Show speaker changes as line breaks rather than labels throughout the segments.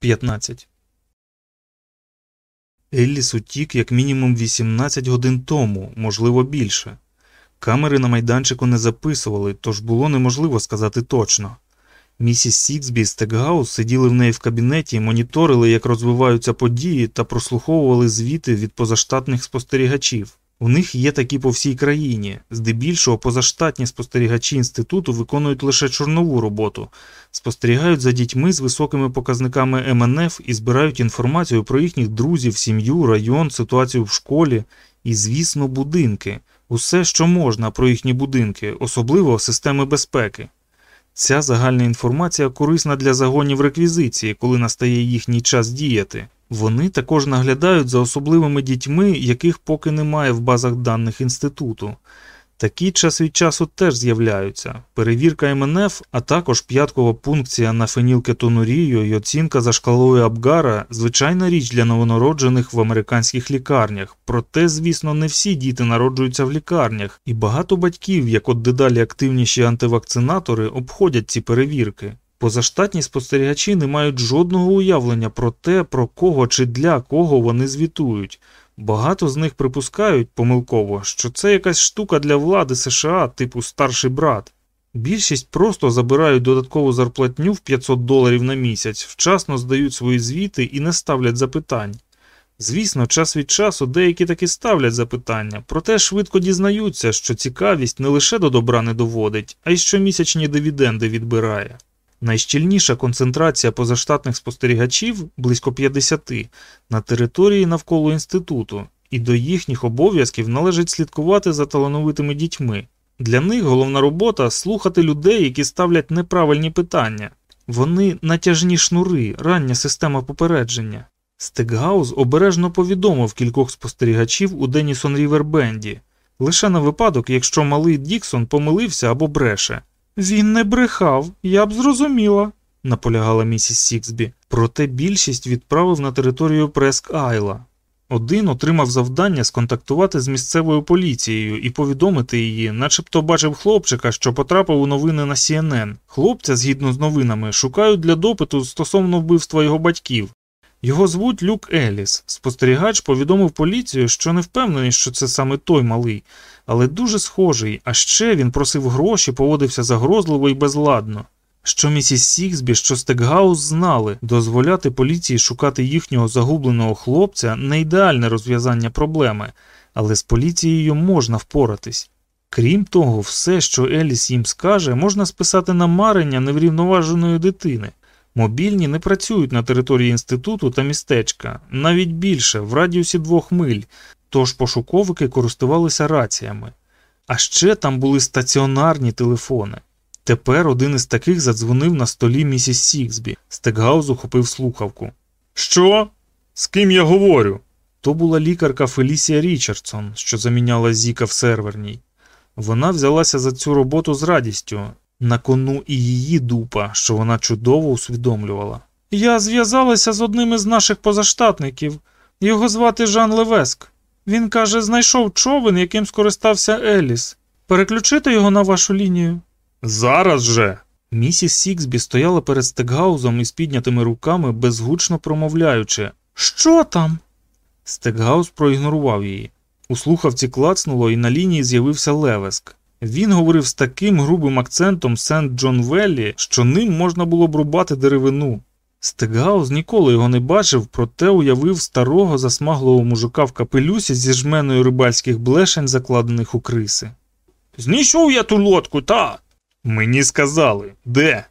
15. Елліс утік як мінімум 18 годин тому, можливо більше. Камери на майданчику не записували, тож було неможливо сказати точно. Місіс Сіксбі і Стекгаус сиділи в неї в кабінеті, моніторили, як розвиваються події, та прослуховували звіти від позаштатних спостерігачів. У них є такі по всій країні. Здебільшого позаштатні спостерігачі інституту виконують лише чорнову роботу, спостерігають за дітьми з високими показниками МНФ і збирають інформацію про їхніх друзів, сім'ю, район, ситуацію в школі і, звісно, будинки. Усе, що можна про їхні будинки, особливо системи безпеки. Ця загальна інформація корисна для загонів реквізиції, коли настає їхній час діяти. Вони також наглядають за особливими дітьми, яких поки немає в базах даних інституту. Такі час від часу теж з'являються. Перевірка МНФ, а також п'яткова пункція на фенілкетонурію і оцінка за шкалою Абгара звичайна річ для новонароджених в американських лікарнях. Проте, звісно, не всі діти народжуються в лікарнях, і багато батьків, як от дедалі активніші антивакцинатори, обходять ці перевірки. Позаштатні спостерігачі не мають жодного уявлення про те, про кого чи для кого вони звітують. Багато з них припускають помилково, що це якась штука для влади США, типу старший брат. Більшість просто забирають додаткову зарплатню в 500 доларів на місяць, вчасно здають свої звіти і не ставлять запитань. Звісно, час від часу деякі таки ставлять запитання, проте швидко дізнаються, що цікавість не лише до добра не доводить, а й щомісячні дивіденди відбирає. Найщільніша концентрація позаштатних спостерігачів близько 50 на території навколо інституту, і до їхніх обов'язків належить слідкувати за талановитими дітьми. Для них головна робота слухати людей, які ставлять неправильні питання. Вони натяжні шнури, рання система попередження. Стекгаус обережно повідомив кількох спостерігачів у Денісон Рівербенді, лише на випадок, якщо малий Діксон помилився або бреше. Він не брехав, я б зрозуміла, наполягала місіс Сіксбі. Проте більшість відправив на територію Преск Айла. Один отримав завдання сконтактувати з місцевою поліцією і повідомити її, начебто бачив хлопчика, що потрапив у новини на CNN. Хлопця, згідно з новинами, шукають для допиту стосовно вбивства його батьків. Його звуть Люк Еліс. Спостерігач повідомив поліцію, що не впевнений, що це саме той малий, але дуже схожий, а ще він просив гроші, поводився загрозливо і безладно. Що місіс Сіксбі, що Стекгаус знали, дозволяти поліції шукати їхнього загубленого хлопця не ідеальне розв'язання проблеми, але з поліцією можна впоратись. Крім того, все, що Еліс їм скаже, можна списати на марення неврівноваженої дитини. Мобільні не працюють на території інституту та містечка, навіть більше, в радіусі двох миль, тож пошуковики користувалися раціями. А ще там були стаціонарні телефони. Тепер один із таких задзвонив на столі місіс Сіксбі. Стекгаус ухопив слухавку. Що? З ким я говорю? То була лікарка Фелісія Річардсон, що заміняла Зіка в серверній. Вона взялася за цю роботу з радістю, на кону і її дупа, що вона чудово усвідомлювала. Я зв'язалася з одним із наших позаштатників. Його звати Жан Левеск. Він каже, знайшов човен, яким скористався Елліс. Переключити його на вашу лінію. Зараз же. Місіс Сіксбі стояла перед стекгаузом із піднятими руками, безгучно промовляючи Що там? Стекгаус проігнорував її. У слухавці клацнуло, і на лінії з'явився Левеск. Він говорив з таким грубим акцентом Сент Джон Веллі, що ним можна було б рубати деревину. Стекгаус ніколи його не бачив, проте уявив старого засмаглого мужика в капелюсі зі жменою рибальських блешень, закладених у криси. Знайшов я ту лодку, та. Мені сказали, де?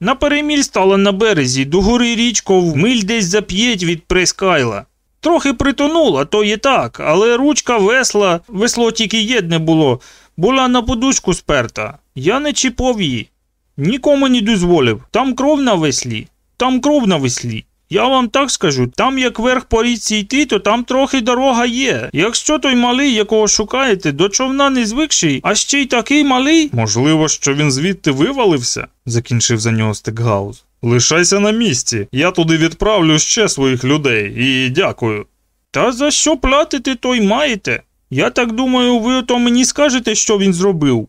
На переміль стала на березі, до гори річков, миль десь за п'ять від прескайла. Трохи притонула, то є так, але ручка весла, весло тільки єдне було, була на подушку сперта. Я не чіпав її. Нікому не дозволив. Там кров на веслі, там кров на веслі. Я вам так скажу, там як верх по річці йти, то там трохи дорога є. Якщо той малий, якого шукаєте, до човна не звикший, а ще й такий малий. Можливо, що він звідти вивалився, закінчив за нього Стекгаус. Лишайся на місці, я туди відправлю ще своїх людей і дякую. Та за що платити, то й маєте. Я так думаю, ви ото мені скажете, що він зробив.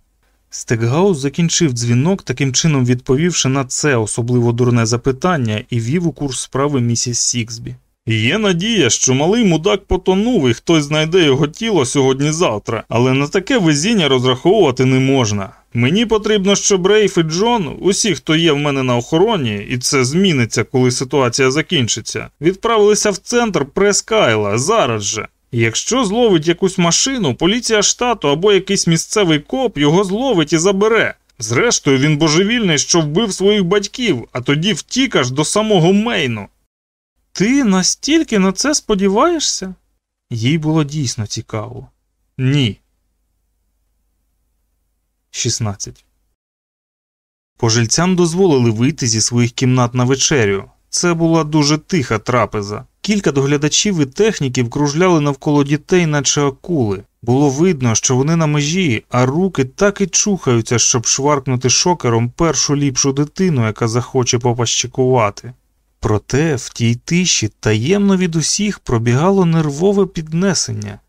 Стекгаус закінчив дзвінок, таким чином відповівши на це особливо дурне запитання, і вів у курс справи місіс Сіксбі. Є надія, що малий мудак потонув і хтось знайде його тіло сьогодні-завтра, але на таке везіння розраховувати не можна. Мені потрібно, щоб Рейф і Джон, усі, хто є в мене на охороні, і це зміниться, коли ситуація закінчиться, відправилися в центр прес-кайла зараз же. Якщо зловить якусь машину, поліція штату або якийсь місцевий коп його зловить і забере. Зрештою, він божевільний, що вбив своїх батьків, а тоді втік аж до самого Мейну. Ти настільки на це сподіваєшся? Їй було дійсно цікаво. Ні. 16. Пожильцям дозволили вийти зі своїх кімнат на вечерю. Це була дуже тиха трапеза. Кілька доглядачів і техніків кружляли навколо дітей, наче акули. Було видно, що вони на межі, а руки так і чухаються, щоб шваркнути шокером першу ліпшу дитину, яка захоче попащикувати. Проте в тій тиші таємно від усіх пробігало нервове піднесення,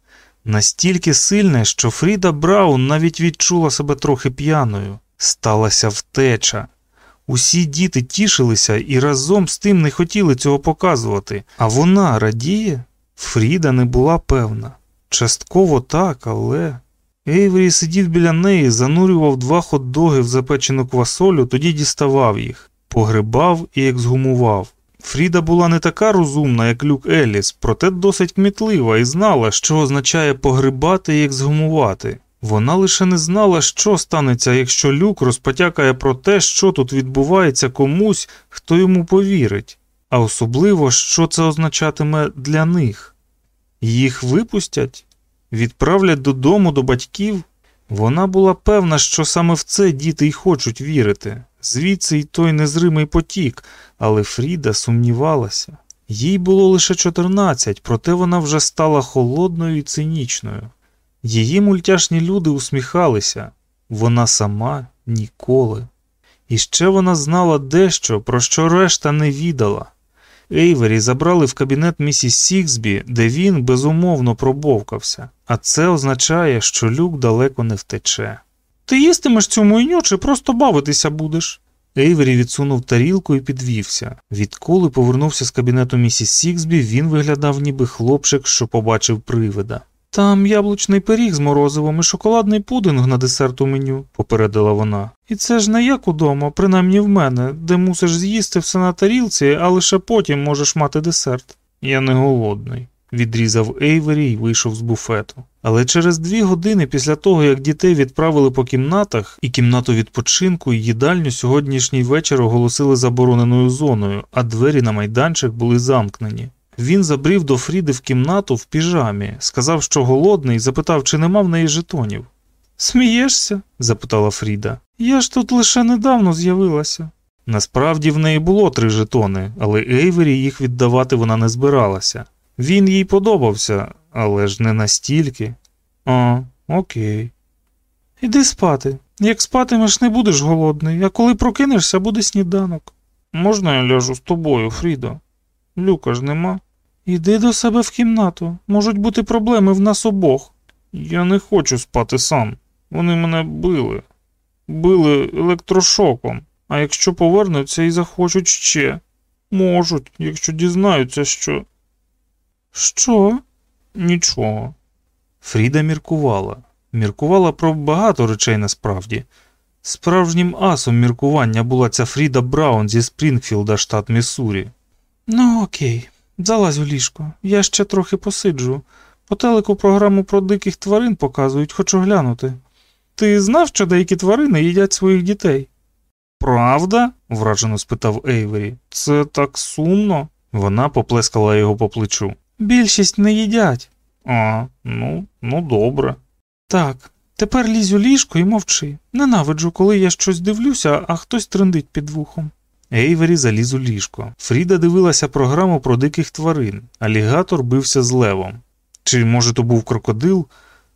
настільки сильне, що Фріда Браун навіть відчула себе трохи п'яною. Сталася втеча. Усі діти тішилися і разом з тим не хотіли цього показувати, а вона радіє? Фріда не була певна. Частково так, але. Ейвері сидів біля неї, занурював два хот-доги в запечену квасолю, тоді діставав їх, погрибав і ексгумував. Фріда була не така розумна, як Люк Еліс, проте досить кмітлива і знала, що означає погрибати і ексгумувати. Вона лише не знала, що станеться, якщо люк розпотякає про те, що тут відбувається комусь, хто йому повірить, а особливо, що це означатиме для них. Їх випустять, відправлять додому до батьків. Вона була певна, що саме в це діти й хочуть вірити, звідси й той незримий потік, але Фріда сумнівалася. Їй було лише 14, проте вона вже стала холодною і цинічною. Її мультяшні люди усміхалися, вона сама ніколи. І ще вона знала дещо, про що решта не відала. Ейвері забрали в кабінет місіс Сіксбі, де він безумовно пробовкався, а це означає, що люк далеко не втече. Ти їстимеш цю мойню чи просто бавитися будеш? Ейвері відсунув тарілку і підвівся. Відколи повернувся з кабінету місіс Сіксбі, він виглядав ніби хлопчик, що побачив привида. Там яблучний пиріг з морозивом і шоколадний пудинг на десерт у меню, попередила вона. І це ж не як удома, принаймні в мене, де мусиш з'їсти все на тарілці, а лише потім можеш мати десерт. Я не голодний, відрізав Ейвері і вийшов з буфету. Але через дві години після того, як дітей відправили по кімнатах, і кімнату відпочинку, і їдальню сьогоднішній вечір оголосили забороненою зоною, а двері на майданчик були замкнені. Він забрів до Фріди в кімнату в піжамі, сказав, що голодний, запитав, чи нема в неї жетонів. Смієшся? запитала Фріда. Я ж тут лише недавно з'явилася. Насправді в неї було три жетони, але Ейвері їх віддавати вона не збиралася. Він їй подобався, але ж не настільки. А, окей. Іди спати. Як спатимеш, не будеш голодний, а коли прокинешся, буде сніданок. Можна я ляжу з тобою, Фрідо? Люка ж нема. Іди до себе в кімнату. Можуть бути проблеми в нас обох. Я не хочу спати сам. Вони мене били. Били електрошоком. А якщо повернуться і захочуть ще, можуть, якщо дізнаються, що. Що? Нічого. Фріда міркувала. Міркувала про багато речей насправді. Справжнім асом міркування була ця Фріда Браун зі Спрінгфілда, штат Міссурі. Ну, окей, залазь у ліжко, я ще трохи посиджу. По телеку програму про диких тварин показують, хочу глянути. Ти знав, що деякі тварини їдять своїх дітей? Правда? вражено спитав Ейвері. Це так сумно. Вона поплескала його по плечу. Більшість не їдять. А, ну, ну добре. Так, тепер лізь у ліжко і мовчи. Ненавиджу, коли я щось дивлюся, а хтось трендить під вухом. Ейвері заліз у ліжко. Фріда дивилася програму про диких тварин. Алігатор бився з левом. Чи, може, то був крокодил?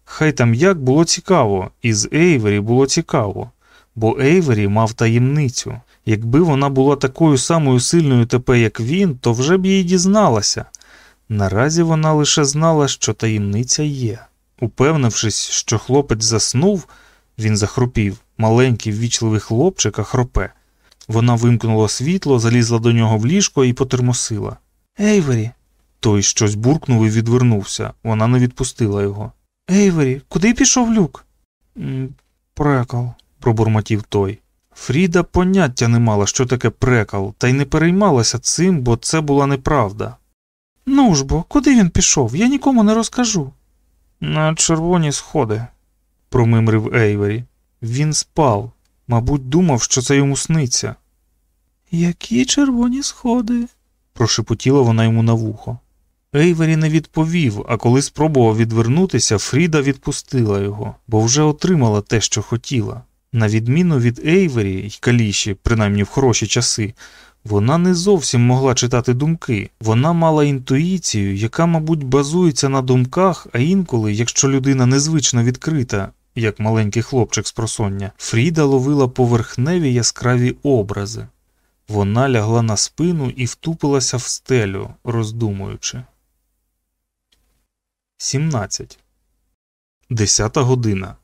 Хай там як було цікаво, і з Ейвері було цікаво, бо Ейвері мав таємницю. Якби вона була такою самою сильною тепер, як він, то вже б їй дізналася. Наразі вона лише знала, що таємниця є. Упевнившись, що хлопець заснув, Він захропів. Маленький ввічливий хлопчик, а хропе. Вона вимкнула світло, залізла до нього в ліжко і потермосила. Ейвері. Той щось буркнув і відвернувся. Вона не відпустила його. Ейвері, куди пішов люк? Прекал, пробурмотів той. Фріда поняття не мала, що таке прекал, та й не переймалася цим, бо це була неправда. Ну ж бо, куди він пішов? Я нікому не розкажу. На червоні сходи, промимрив Ейвері. Він спав, мабуть, думав, що це йому сниться. Які червоні сходи? прошепотіла вона йому на вухо. Ейвері не відповів, а коли спробував відвернутися, Фріда відпустила його, бо вже отримала те, що хотіла. На відміну від Ейвері й Каліші, принаймні в хороші часи, вона не зовсім могла читати думки, вона мала інтуїцію, яка, мабуть, базується на думках, а інколи, якщо людина незвично відкрита, як маленький хлопчик з просоння, Фріда ловила поверхневі яскраві образи. Вона лягла на спину і втупилася в стелю, роздумуючи. 17. Десята година.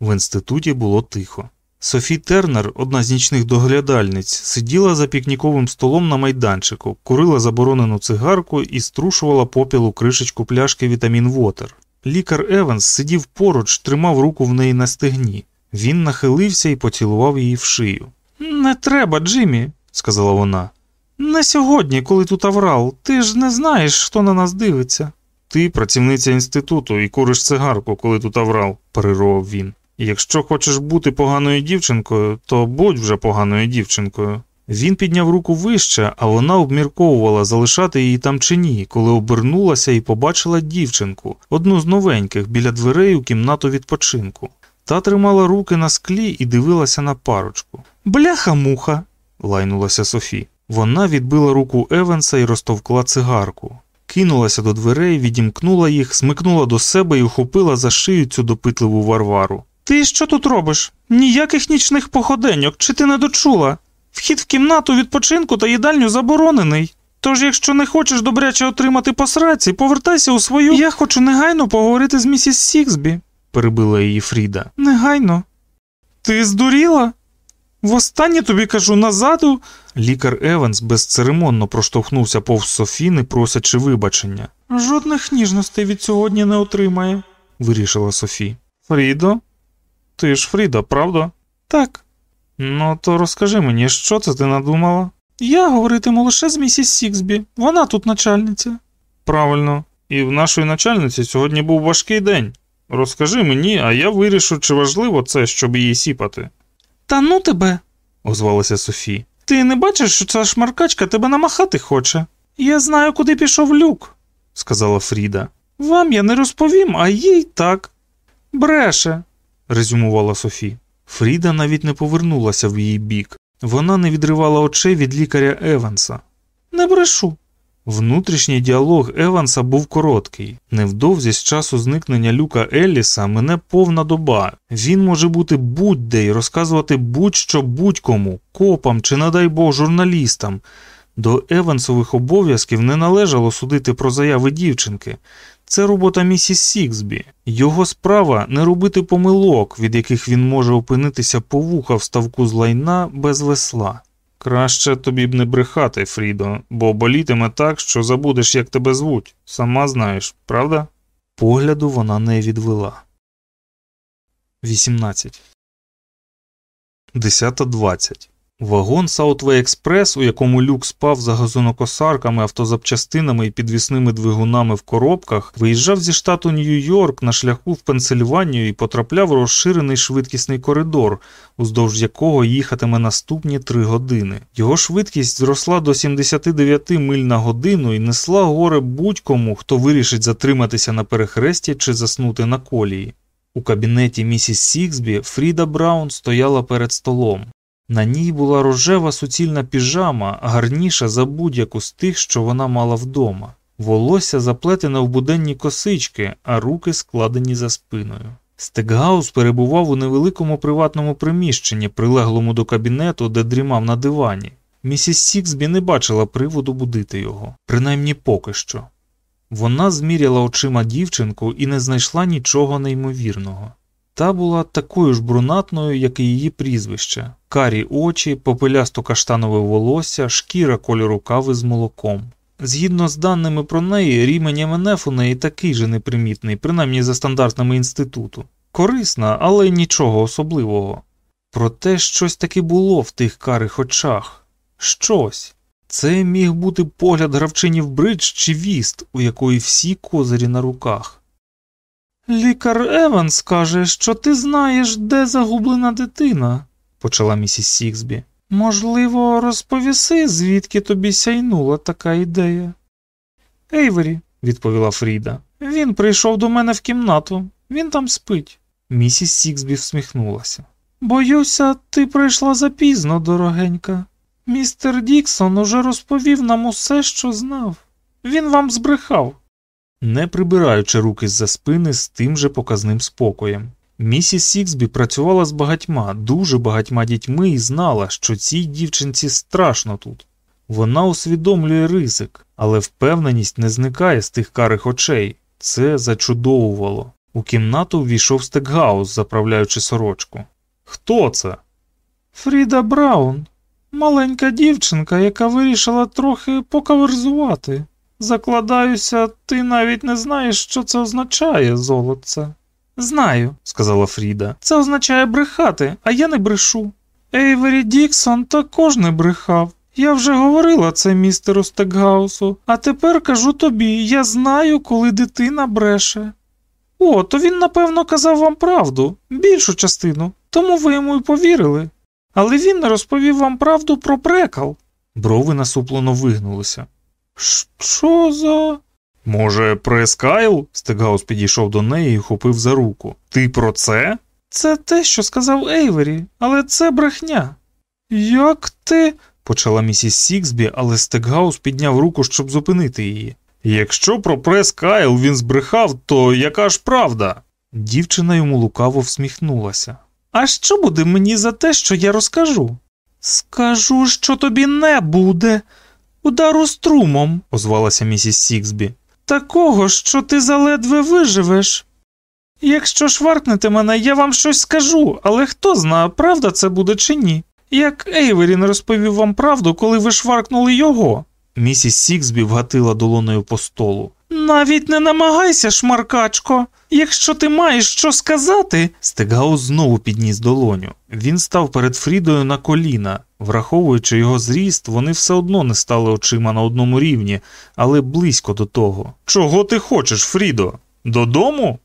В інституті було тихо. Софі Тернер, одна з нічних доглядальниць, сиділа за пікніковим столом на майданчику, курила заборонену цигарку і струшувала попіл кришечку пляшки Вітамін Вотер. Лікар Еванс сидів поруч, тримав руку в неї на стегні. Він нахилився і поцілував її в шию. Не треба, Джиммі, сказала вона. Не сьогодні, коли тут аврал. Ти ж не знаєш, хто на нас дивиться. Ти працівниця інституту і куриш цигарку, коли тут аврал, перервав він. Якщо хочеш бути поганою дівчинкою, то будь вже поганою дівчинкою. Він підняв руку вище, а вона обмірковувала, залишати її там чи ні, коли обернулася і побачила дівчинку, одну з новеньких, біля дверей у кімнату відпочинку. Та тримала руки на склі і дивилася на парочку. Бляха муха. лайнулася Софі. Вона відбила руку Евенса і розтовкла цигарку. Кинулася до дверей, відімкнула їх, смикнула до себе і ухопила за шию цю допитливу варвару. Ти що тут робиш? Ніяких нічних походеньок, чи ти не дочула? Вхід в кімнату відпочинку та їдальню заборонений. Тож, якщо не хочеш добряче отримати по сраці, повертайся у свою. Я хочу негайно поговорити з місіс Сіксбі, перебила її Фріда. Негайно. Ти здуріла? Востаннє тобі кажу назаду. Лікар Еванс безцеремонно проштовхнувся повз Софі, не просячи вибачення. Жодних ніжностей від сьогодні не отримає, вирішила Софі. Фрідо? Ти ж Фріда, правда? Так. Ну, то розкажи мені, що це ти надумала? Я говоритиму лише з місіс Сіксбі, вона тут начальниця. Правильно, і в нашої начальниці сьогодні був важкий день. Розкажи мені, а я вирішу, чи важливо це, щоб її сіпати. Та ну тебе, озвалася Софі. Ти не бачиш, що ця шмаркачка тебе намахати хоче? Я знаю, куди пішов люк, сказала Фріда. Вам я не розповім, а їй так. Бреше, резюмувала Софі. Фріда навіть не повернулася в її бік. Вона не відривала очей від лікаря Еванса. Не брешу. Внутрішній діалог Еванса був короткий. Невдовзі з часу зникнення люка Елліса мине повна доба. Він може бути будь-де й розказувати будь-що будь-кому, копам чи, надай Бог, журналістам. До Евансових обов'язків не належало судити про заяви дівчинки. Це робота місіс Сіксбі. Його справа не робити помилок, від яких він може опинитися по вуха в ставку з лайна без весла. Краще тобі б не брехати, Фрідо, бо болітиме так, що забудеш, як тебе звуть. Сама знаєш, правда? Погляду вона не відвела. 18. 10.20 Вагон Саутвей Експрес, у якому люк спав за газонокосарками, автозапчастинами і підвісними двигунами в коробках, виїжджав зі штату Нью-Йорк на шляху в Пенсильванію і потрапляв у розширений швидкісний коридор, уздовж якого їхатиме наступні три години. Його швидкість зросла до 79 миль на годину і несла горе будь-кому, хто вирішить затриматися на перехресті чи заснути на колії. У кабінеті місіс Сіксбі Фріда Браун стояла перед столом. На ній була рожева суцільна піжама, гарніша за будь-яку з тих, що вона мала вдома. Волосся заплетене в буденні косички, а руки складені за спиною. Стекгаус перебував у невеликому приватному приміщенні, прилеглому до кабінету, де дрімав на дивані. Місіс Сіксбі не бачила приводу будити його, принаймні поки що. Вона зміряла очима дівчинку і не знайшла нічого неймовірного. Та була такою ж брунатною, як і її прізвище, карі очі, попелясто каштанове волосся, шкіра кольору кави з молоком. Згідно з даними про неї, рівень МНФ у неї такий же непримітний, принаймні за стандартами інституту. Корисна, але нічого особливого. Проте щось таки було в тих карих очах. Щось. Це міг бути погляд гравчині в бридж чи віст, у якої всі козирі на руках. Лікар Еванс каже, що ти знаєш, де загублена дитина, почала місіс Сіксбі. Можливо, розповіси, звідки тобі сяйнула така ідея. Ейвері, відповіла Фріда, він прийшов до мене в кімнату, він там спить. Місіс Сіксбі всміхнулася. Боюся, ти прийшла запізно, дорогенька. Містер Діксон уже розповів нам усе, що знав. Він вам збрехав. Не прибираючи руки з за спини з тим же показним спокоєм. Місіс Сіксбі працювала з багатьма, дуже багатьма дітьми і знала, що цій дівчинці страшно тут. Вона усвідомлює ризик, але впевненість не зникає з тих карих очей. Це зачудовувало. У кімнату ввійшов стекгаус, заправляючи сорочку. Хто це? Фріда Браун, маленька дівчинка, яка вирішила трохи покаверзувати. Закладаюся, ти навіть не знаєш, що це означає, золотце. Знаю, сказала Фріда. Це означає брехати, а я не брешу. Ейвері Діксон також не брехав. Я вже говорила це містеру Стекгаусу, а тепер кажу тобі, я знаю, коли дитина бреше. О, то він, напевно, казав вам правду, більшу частину, тому ви йому й повірили. Але він не розповів вам правду про Преск-Айл. Брови насуплено вигнулися. Що за. Може, Преск-Айл? Стекгаус підійшов до неї і хопив за руку. Ти про це? Це те, що сказав Ейвері, але це брехня. Як ти. почала місіс Сіксбі, але Стекгаус підняв руку, щоб зупинити її. Якщо про прес Кайл він збрехав, то яка ж правда? Дівчина йому лукаво всміхнулася. А що буде мені за те, що я розкажу? Скажу, що тобі не буде. Удару струмом, озвалася місіс Сіксбі. Такого, що ти заледве виживеш. Якщо шваркнете мене, я вам щось скажу, але хто знає, правда це буде чи ні. Як Ейверін розповів вам правду, коли ви шваркнули його. Місіс Сіксбі вгатила долоною по столу. Навіть не намагайся, шмаркачко. Якщо ти маєш що сказати. Стегаус знову підніс долоню. Він став перед Фрідою на коліна. Враховуючи його зріст, вони все одно не стали очима на одному рівні, але близько до того. Чого ти хочеш, Фрідо? Додому?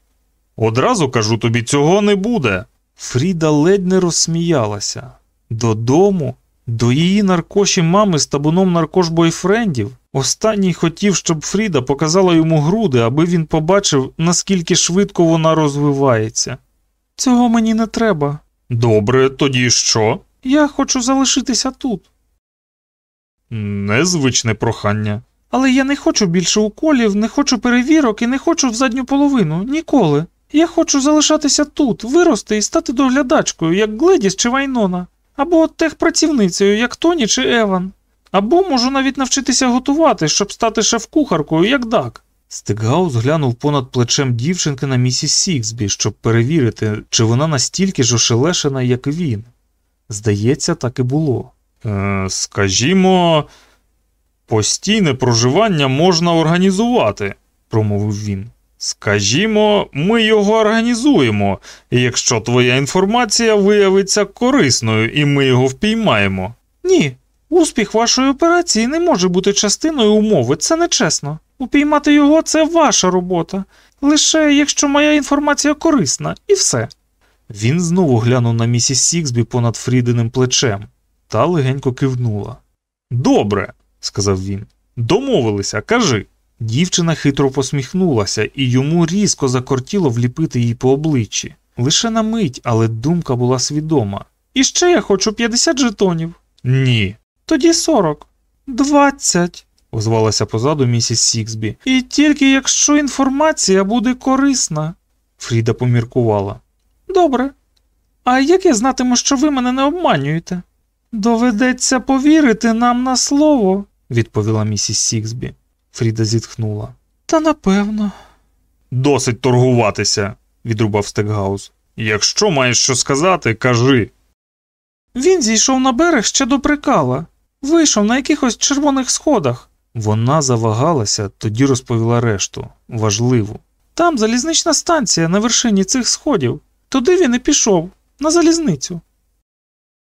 Одразу кажу тобі, цього не буде. Фріда ледь не розсміялася. Додому? До її наркоші мами з табуном наркош бойфрендів. Останній хотів, щоб Фріда показала йому груди, аби він побачив, наскільки швидко вона розвивається. Цього мені не треба. Добре, тоді що? Я хочу залишитися тут. Незвичне прохання. Але я не хочу більше уколів, не хочу перевірок і не хочу в задню половину. Ніколи. Я хочу залишатися тут, вирости і стати доглядачкою, як Гледіс чи Вайнона, або техпрацівницею, як Тоні чи Еван. Або можу навіть навчитися готувати, щоб стати шеф-кухаркою, як Дак. Стикгаус глянув понад плечем дівчинки на місіс Сіксбі, щоб перевірити, чи вона настільки ж ошелешена, як він. Здається, так і було. Е, Скажімо, постійне проживання можна організувати, промовив він. Скажімо, ми його організуємо, якщо твоя інформація виявиться корисною і ми його впіймаємо. Ні, успіх вашої операції не може бути частиною умови, це нечесно. Упіймати його це ваша робота, лише якщо моя інформація корисна, і все. Він знову глянув на місіс Сіксбі понад Фрідиним плечем, та легенько кивнула. Добре, сказав він. Домовилися, кажи. Дівчина хитро посміхнулася, і йому різко закортіло вліпити її по обличчі. Лише на мить, але думка була свідома. І ще я хочу 50 жетонів. Ні. Тоді 40. 20, озвалася позаду місіс Сіксбі. І тільки якщо інформація буде корисна. Фріда поміркувала. Добре. А як я знатиму, що ви мене не обманюєте? Доведеться повірити нам на слово, відповіла місіс Сіксбі. Фріда зітхнула. Та напевно. Досить торгуватися, відрубав Стекгаус. Якщо маєш що сказати, кажи.
Він зійшов на берег ще до прикала, вийшов на якихось червоних сходах.
Вона завагалася, тоді розповіла решту важливу.
Там залізнична станція на вершині цих сходів. Туди він і пішов, на залізницю.